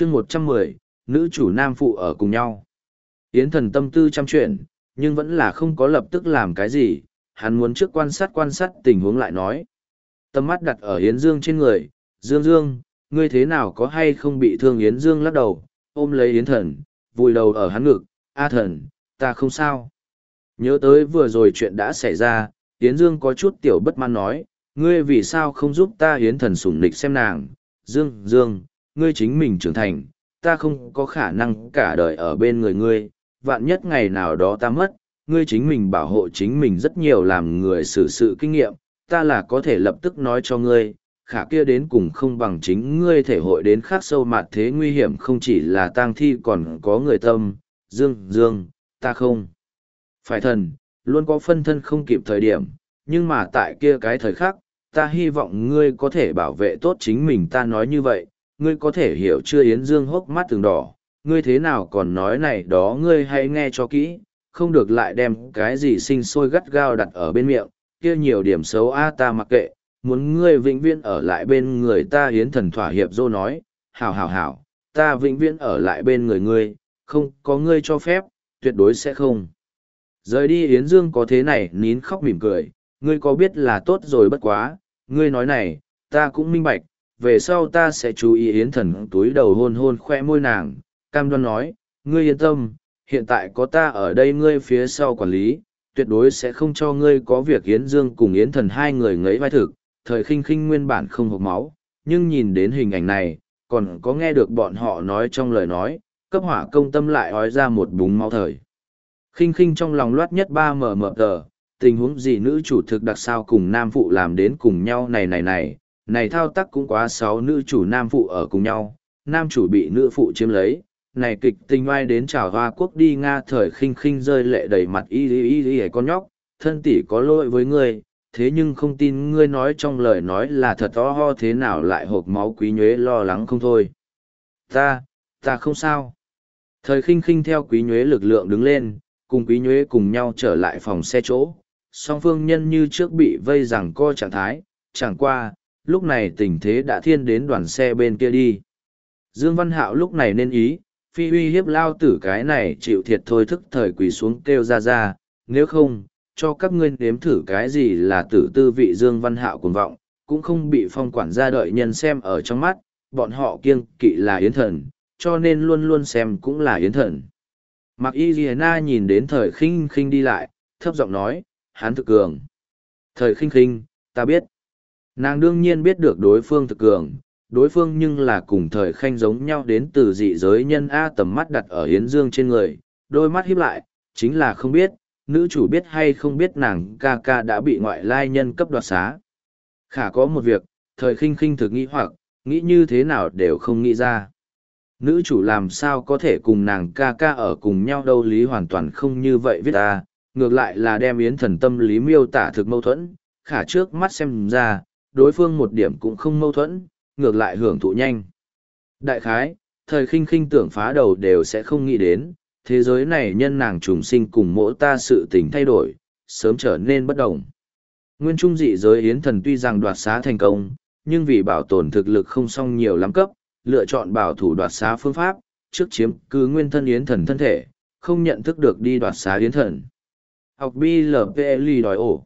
chương một trăm mười, nữ chủ nam phụ ở cùng nhau. Yến thần tâm tư chăm chuyện nhưng vẫn là không có lập tức làm cái gì, hắn muốn trước quan sát quan sát tình huống lại nói. Tâm mắt đặt ở yến dương trên người, dương dương, ngươi thế nào có hay không bị thương? Yến dương lắc đầu, ôm lấy yến thần, vùi đầu ở hắn ngực, a thần, ta không sao. Nhớ tới vừa rồi chuyện đã xảy ra, yến dương có chút tiểu bất mãn nói, ngươi vì sao không giúp ta? Yến thần sủng nịch xem nàng, dương dương ngươi chính mình trưởng thành, ta không có khả năng cả đời ở bên người ngươi, vạn nhất ngày nào đó ta mất, ngươi chính mình bảo hộ chính mình rất nhiều làm người xử sự kinh nghiệm, ta là có thể lập tức nói cho ngươi, khả kia đến cùng không bằng chính ngươi thể hội đến khác sâu mặt thế nguy hiểm không chỉ là tang thi còn có người tâm, dương dương, ta không. Phải thần, luôn có phân thân không kịp thời điểm, nhưng mà tại kia cái thời khắc, ta hy vọng ngươi có thể bảo vệ tốt chính mình, ta nói như vậy ngươi có thể hiểu chưa Yến Dương hốc mắt từng đỏ, ngươi thế nào còn nói này đó ngươi hãy nghe cho kỹ, không được lại đem cái gì sinh sôi gắt gao đặt ở bên miệng, kia nhiều điểm xấu a ta mặc kệ, muốn ngươi vĩnh viễn ở lại bên người ta Yến thần thỏa hiệp dô nói, hảo hảo hảo, ta vĩnh viễn ở lại bên người ngươi, không có ngươi cho phép, tuyệt đối sẽ không. Rời đi Yến Dương có thế này nín khóc mỉm cười, ngươi có biết là tốt rồi bất quá, ngươi nói này, ta cũng minh bạch, về sau ta sẽ chú ý yến thần túi đầu hôn hôn khoe môi nàng. Cam đoan nói, ngươi yên tâm, hiện tại có ta ở đây ngươi phía sau quản lý, tuyệt đối sẽ không cho ngươi có việc yến dương cùng yến thần hai người ngấy vai thực. Thời khinh khinh nguyên bản không hộp máu, nhưng nhìn đến hình ảnh này, còn có nghe được bọn họ nói trong lời nói, cấp hỏa công tâm lại ói ra một búng máu thời. Khinh khinh trong lòng loát nhất ba mờ mờ tờ, tình huống gì nữ chủ thực đặc sao cùng nam phụ làm đến cùng nhau này này này này thao tác cũng quá sáu nữ chủ nam phụ ở cùng nhau, nam chủ bị nữ phụ chiếm lấy, này kịch tình oai đến chào hoa quốc đi Nga thời khinh khinh rơi lệ đầy mặt y y y y con nhóc, thân tỷ có lỗi với ngươi, thế nhưng không tin ngươi nói trong lời nói là thật to ho thế nào lại hộp máu quý nhuế lo lắng không thôi. Ta, ta không sao. Thời khinh khinh theo quý nhuế lực lượng đứng lên, cùng quý nhuế cùng nhau trở lại phòng xe chỗ. Song phương nhân như trước bị vây rằng co trạng thái, chẳng qua, lúc này tình thế đã thiên đến đoàn xe bên kia đi. Dương Văn Hạo lúc này nên ý, phi uy hiếp lao tử cái này chịu thiệt thôi thức thời quỳ xuống kêu ra ra, nếu không, cho các ngươi nếm thử cái gì là tử tư vị Dương Văn Hạo cuồng vọng, cũng không bị phong quản gia đợi nhân xem ở trong mắt, bọn họ kiêng kỵ là yến thần, cho nên luôn luôn xem cũng là yến thần. Mặc y ghi na nhìn đến thời khinh khinh đi lại, thấp giọng nói, hắn thực cường. Thời khinh khinh, ta biết. Nàng đương nhiên biết được đối phương thực cường, đối phương nhưng là cùng thời khanh giống nhau đến từ dị giới nhân A tầm mắt đặt ở Yến Dương trên người, đôi mắt híp lại, chính là không biết, nữ chủ biết hay không biết nàng ca ca đã bị ngoại lai nhân cấp đoạt xá. Khả có một việc, thời khinh khinh thực nghĩ hoặc, nghĩ như thế nào đều không nghĩ ra. Nữ chủ làm sao có thể cùng nàng ca ca ở cùng nhau đâu lý hoàn toàn không như vậy viết ta, ngược lại là đem yến thần tâm lý miêu tả thực mâu thuẫn, khả trước mắt xem ra, đối phương một điểm cũng không mâu thuẫn, ngược lại hưởng thụ nhanh. Đại khái, thời khinh khinh tưởng phá đầu đều sẽ không nghĩ đến, thế giới này nhân nàng trùng sinh cùng mỗi ta sự tình thay đổi, sớm trở nên bất động. Nguyên trung dị giới yến thần tuy rằng đoạt xá thành công, nhưng vì bảo tồn thực lực không song nhiều lắm cấp, lựa chọn bảo thủ đoạt xá phương pháp, trước chiếm cứ nguyên thân yến thần thân thể, không nhận thức được đi đoạt xá yến thần. Học BLPLI đòi ổ.